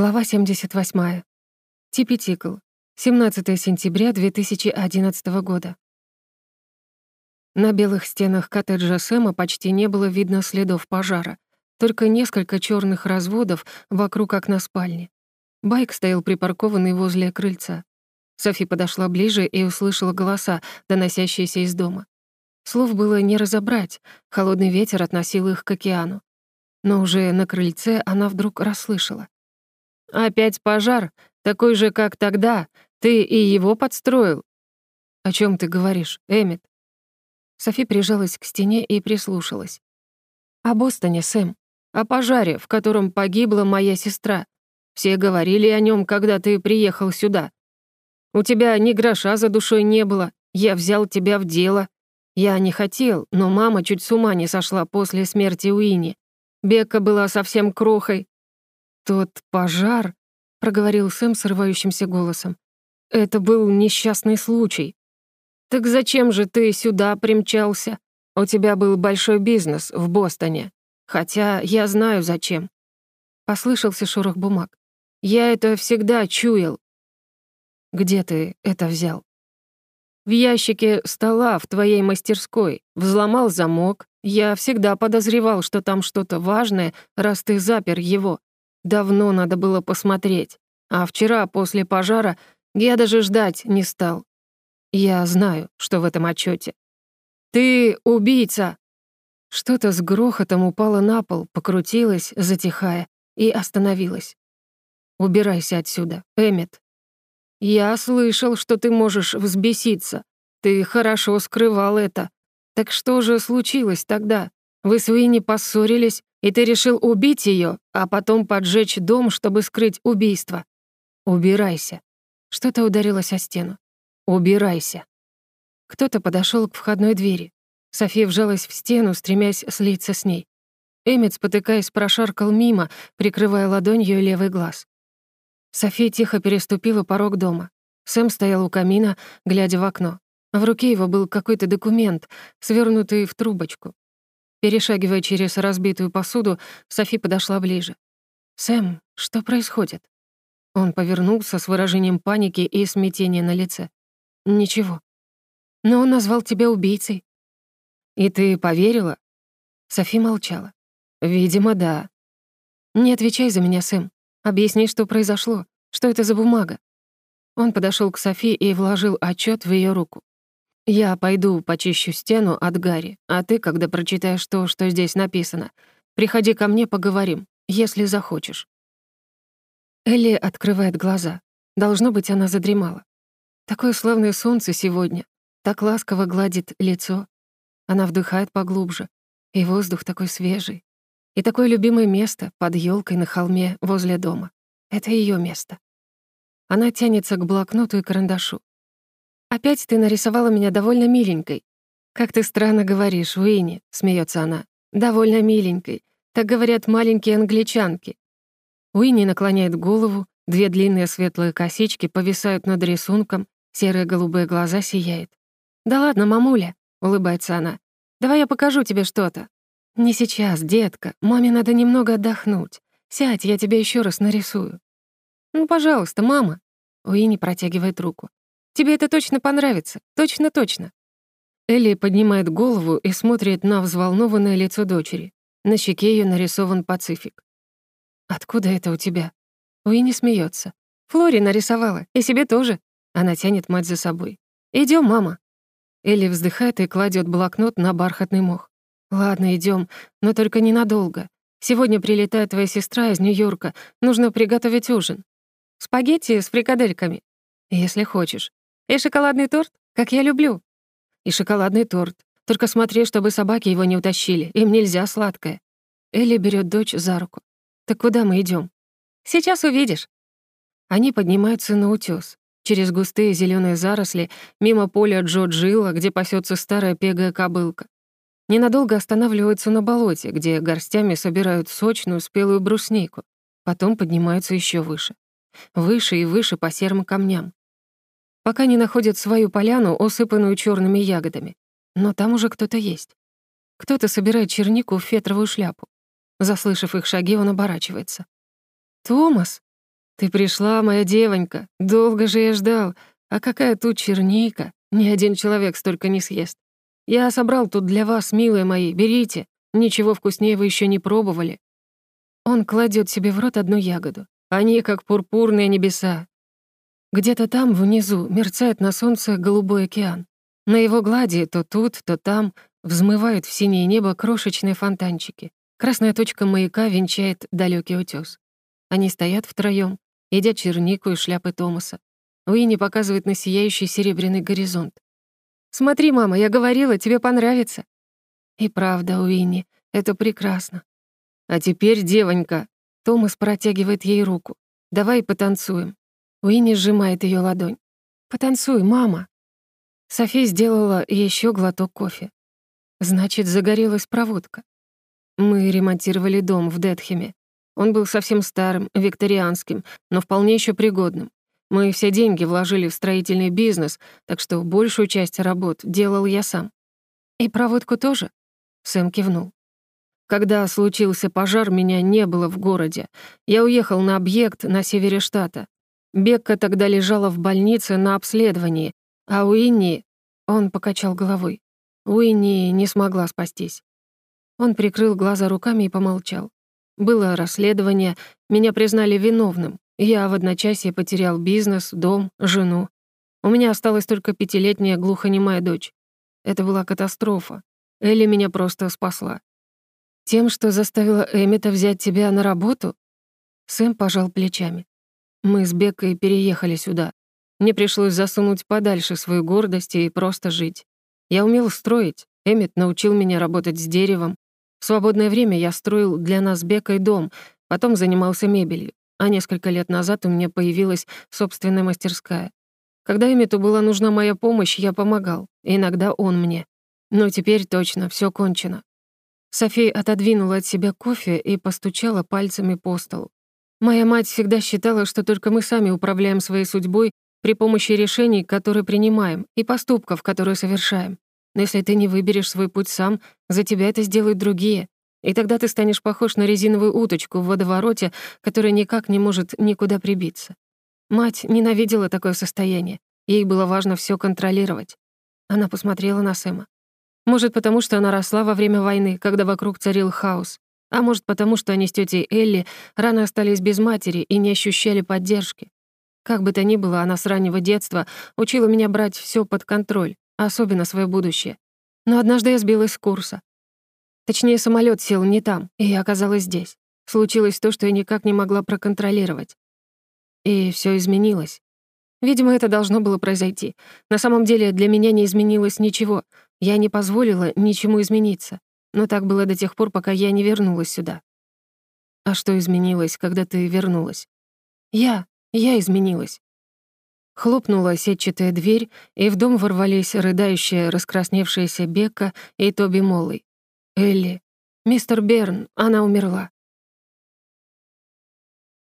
Глава 78. Типи Тикл. 17 сентября 2011 года. На белых стенах коттеджа Сэма почти не было видно следов пожара, только несколько черных разводов вокруг окна спальни. Байк стоял припаркованный возле крыльца. Софи подошла ближе и услышала голоса, доносящиеся из дома. Слов было не разобрать, холодный ветер относил их к океану. Но уже на крыльце она вдруг расслышала. «Опять пожар? Такой же, как тогда? Ты и его подстроил?» «О чем ты говоришь, Эммет?» Софи прижалась к стене и прислушалась. «О Бостоне, Сэм. О пожаре, в котором погибла моя сестра. Все говорили о нем, когда ты приехал сюда. У тебя ни гроша за душой не было. Я взял тебя в дело. Я не хотел, но мама чуть с ума не сошла после смерти Уинни. Бека была совсем крохой, «Тот пожар», — проговорил Сэм срывающимся голосом, «это был несчастный случай». «Так зачем же ты сюда примчался? У тебя был большой бизнес в Бостоне. Хотя я знаю, зачем». Послышался шорох бумаг. «Я это всегда чуял». «Где ты это взял?» «В ящике стола в твоей мастерской. Взломал замок. Я всегда подозревал, что там что-то важное, раз ты запер его. Давно надо было посмотреть. А вчера, после пожара, я даже ждать не стал. Я знаю, что в этом отчете. «Ты убийца!» Что-то с грохотом упало на пол, покрутилось, затихая, и остановилось. «Убирайся отсюда, Эммет». «Я слышал, что ты можешь взбеситься. Ты хорошо скрывал это. Так что же случилось тогда? Вы с Уинни поссорились, и ты решил убить ее, а потом поджечь дом, чтобы скрыть убийство. Убирайся. Что-то ударилось о стену. Убирайся. Кто-то подошел к входной двери. София вжалась в стену, стремясь слиться с ней. Эммет, спотыкаясь, прошаркал мимо, прикрывая ладонью левый глаз. София тихо переступила порог дома. Сэм стоял у камина, глядя в окно. В руке его был какой-то документ, свернутый в трубочку. Перешагивая через разбитую посуду, Софи подошла ближе. «Сэм, что происходит?» Он повернулся с выражением паники и смятения на лице. «Ничего. Но он назвал тебя убийцей». «И ты поверила?» Софи молчала. «Видимо, да». «Не отвечай за меня, Сэм. Объясни, что произошло. Что это за бумага?» Он подошел к Софи и вложил отчет в ее руку. «Я пойду почищу стену от Гарри, а ты, когда прочитаешь то, что здесь написано, приходи ко мне, поговорим, если захочешь». Элли открывает глаза. Должно быть, она задремала. Такое славное солнце сегодня, так ласково гладит лицо. Она вдыхает поглубже, и воздух такой свежий. И такое любимое место под елкой на холме возле дома. Это ее место. Она тянется к блокноту и карандашу. «Опять ты нарисовала меня довольно миленькой». «Как ты странно говоришь, Уинни», — смеется она. «Довольно миленькой. Так говорят маленькие англичанки». Уинни наклоняет голову, две длинные светлые косички повисают над рисунком, серые голубые глаза сияют. «Да ладно, мамуля», — улыбается она. «Давай я покажу тебе что-то». «Не сейчас, детка. Маме надо немного отдохнуть. Сядь, я тебя еще раз нарисую». «Ну, пожалуйста, мама». Уинни протягивает руку. Тебе это точно понравится. Точно-точно». Элли поднимает голову и смотрит на взволнованное лицо дочери. На щеке ее нарисован Пацифик. «Откуда это у тебя?» Уинни смеется. «Флори нарисовала. И себе тоже». Она тянет мать за собой. Идем, мама». Элли вздыхает и кладет блокнот на бархатный мох. «Ладно, идем, но только ненадолго. Сегодня прилетает твоя сестра из Нью-Йорка. Нужно приготовить ужин. Спагетти с фрикадельками. Если хочешь. И шоколадный торт, как я люблю. И шоколадный торт. Только смотри, чтобы собаки его не утащили. Им нельзя сладкое. Элли берет дочь за руку. Так куда мы идем? Сейчас увидишь. Они поднимаются на утёс. Через густые зеленые заросли, мимо поля Джо Джилла, где пасется старая пегая кобылка. Ненадолго останавливаются на болоте, где горстями собирают сочную спелую бруснейку. Потом поднимаются еще выше. Выше и выше по серым камням пока не находят свою поляну, усыпанную черными ягодами. Но там уже кто-то есть. Кто-то собирает чернику в фетровую шляпу. Заслышав их шаги, он оборачивается. «Томас!» «Ты пришла, моя девонька. Долго же я ждал. А какая тут черника? Ни один человек столько не съест. Я собрал тут для вас, милые мои, берите. Ничего вкуснее вы еще не пробовали». Он кладет себе в рот одну ягоду. Они как пурпурные небеса. Где-то там, внизу, мерцает на солнце голубой океан. На его глади то тут, то там взмывают в синее небо крошечные фонтанчики. Красная точка маяка венчает далекий утес. Они стоят втроём, едят чернику и шляпы Томаса. Уинни показывает на сияющий серебряный горизонт. «Смотри, мама, я говорила, тебе понравится». И правда, Уинни, это прекрасно. А теперь, девонька, Томас протягивает ей руку. «Давай потанцуем». Уинни сжимает ее ладонь. «Потанцуй, мама». Софи сделала еще глоток кофе. Значит, загорелась проводка. Мы ремонтировали дом в Детхеме. Он был совсем старым, викторианским, но вполне еще пригодным. Мы все деньги вложили в строительный бизнес, так что большую часть работ делал я сам. И проводку тоже? Сэм кивнул. Когда случился пожар, меня не было в городе. Я уехал на объект на севере штата. Бекка тогда лежала в больнице на обследовании, а Уинни... Он покачал головой. Уинни не смогла спастись. Он прикрыл глаза руками и помолчал. Было расследование, меня признали виновным. Я в одночасье потерял бизнес, дом, жену. У меня осталась только пятилетняя глухонемая дочь. Это была катастрофа. Элли меня просто спасла. Тем, что заставила Эмита взять тебя на работу? Сэм пожал плечами. Мы с Беккой переехали сюда. Мне пришлось засунуть подальше свою гордость и просто жить. Я умел строить. Эмит научил меня работать с деревом, в свободное время я строил для нас Бекой дом, потом занимался мебелью, а несколько лет назад у меня появилась собственная мастерская. Когда Эмиту была нужна моя помощь, я помогал, иногда он мне. Но теперь точно все кончено. София отодвинула от себя кофе и постучала пальцами по столу. Моя мать всегда считала, что только мы сами управляем своей судьбой при помощи решений, которые принимаем, и поступков, которые совершаем. Но если ты не выберешь свой путь сам, за тебя это сделают другие. И тогда ты станешь похож на резиновую уточку в водовороте, которая никак не может никуда прибиться. Мать ненавидела такое состояние. Ей было важно все контролировать. Она посмотрела на Сэма. Может, потому что она росла во время войны, когда вокруг царил хаос. А может, потому что они с тетей Элли рано остались без матери и не ощущали поддержки. Как бы то ни было, она с раннего детства учила меня брать все под контроль, особенно свое будущее. Но однажды я сбилась с курса. Точнее, самолет сел не там, и я оказалась здесь. Случилось то, что я никак не могла проконтролировать. И все изменилось. Видимо, это должно было произойти. На самом деле для меня не изменилось ничего. Я не позволила ничему измениться. Но так было до тех пор, пока я не вернулась сюда. А что изменилось, когда ты вернулась? Я, я изменилась. Хлопнула сетчатая дверь, и в дом ворвались рыдающая, раскрасневшаяся Бека и Тоби Моллой. «Элли! Мистер Берн, она умерла!»